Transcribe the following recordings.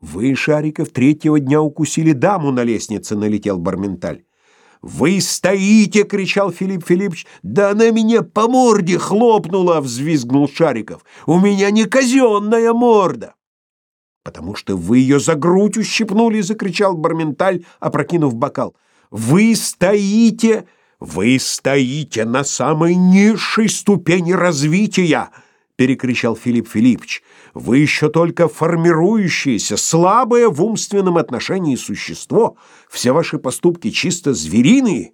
Вы, Шариков, третьего дня укусили даму на лестнице, налетел Барменталь. «Вы стоите!» — кричал Филипп Филиппович. «Да она меня по морде хлопнула!» — взвизгнул Шариков. «У меня не казенная морда!» «Потому что вы ее за грудь ущипнули!» — закричал Барменталь, опрокинув бокал. «Вы стоите! Вы стоите на самой низшей ступени развития!» — перекричал Филипп Филиппович. «Вы еще только формирующееся, слабое в умственном отношении существо, все ваши поступки чисто звериные,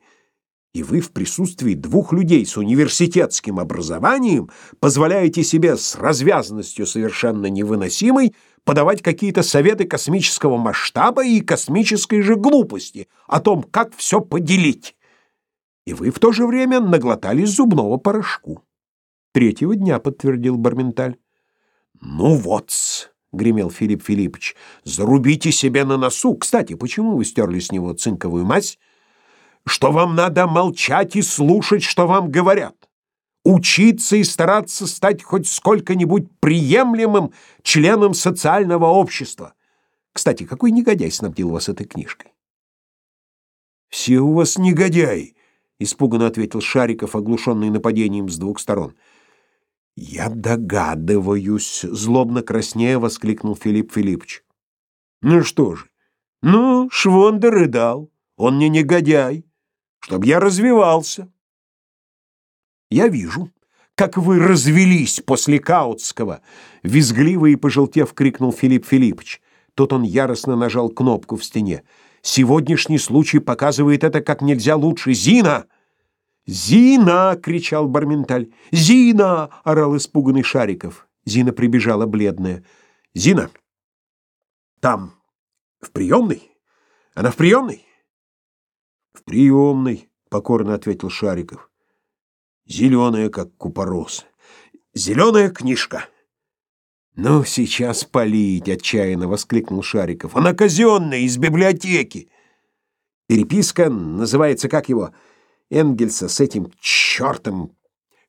и вы в присутствии двух людей с университетским образованием позволяете себе с развязанностью совершенно невыносимой подавать какие-то советы космического масштаба и космической же глупости о том, как все поделить. И вы в то же время наглотались зубного порошку». Третьего дня, подтвердил Барменталь. Ну вот, гремел Филипп Филиппович. Зарубите себе на носу. Кстати, почему вы стерли с него цинковую мазь? Что вам надо молчать и слушать, что вам говорят. Учиться и стараться стать хоть сколько-нибудь приемлемым членом социального общества. Кстати, какой негодяй снабдил вас этой книжкой? Все у вас негодяи, испуганно ответил Шариков, оглушенный нападением с двух сторон. «Я догадываюсь», — злобно краснея воскликнул Филипп Филиппович. «Ну что же? Ну, Швонда рыдал. Он не негодяй. Чтоб я развивался». «Я вижу, как вы развелись после Каутского!» — визгливо и пожелтев крикнул Филипп Филиппович. Тут он яростно нажал кнопку в стене. «Сегодняшний случай показывает это как нельзя лучше. Зина!» «Зина!» — кричал Барменталь. «Зина!» — орал испуганный Шариков. Зина прибежала бледная. «Зина! Там, в приемной? Она в приемной?» «В приемной», — покорно ответил Шариков. «Зеленая, как купорос. Зеленая книжка». «Ну, сейчас полить!» — отчаянно воскликнул Шариков. «Она казенная, из библиотеки!» «Переписка называется, как его...» Энгельса с этим чертом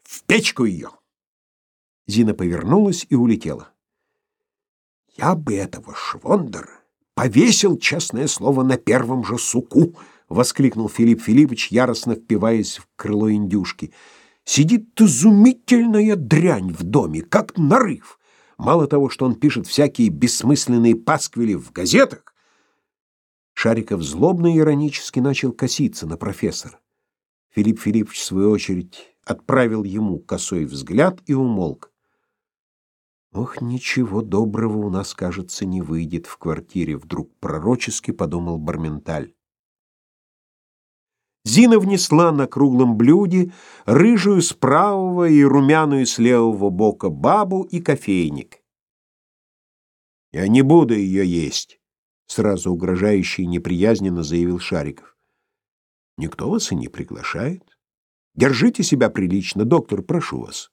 в печку ее. Зина повернулась и улетела. Я бы этого Швондера повесил, честное слово, на первом же суку, воскликнул Филипп Филиппович, яростно впиваясь в крыло индюшки. Сидит изумительная дрянь в доме, как нарыв. Мало того, что он пишет всякие бессмысленные пасквили в газетах, Шариков злобно и иронически начал коситься на профессора. Филипп Филиппович, в свою очередь, отправил ему косой взгляд и умолк. «Ох, ничего доброго у нас, кажется, не выйдет в квартире», — вдруг пророчески подумал Барменталь. Зина внесла на круглом блюде рыжую с правого и румяную с левого бока бабу и кофейник. «Я не буду ее есть», — сразу угрожающе и неприязненно заявил Шариков. Никто вас и не приглашает. Держите себя прилично, доктор, прошу вас.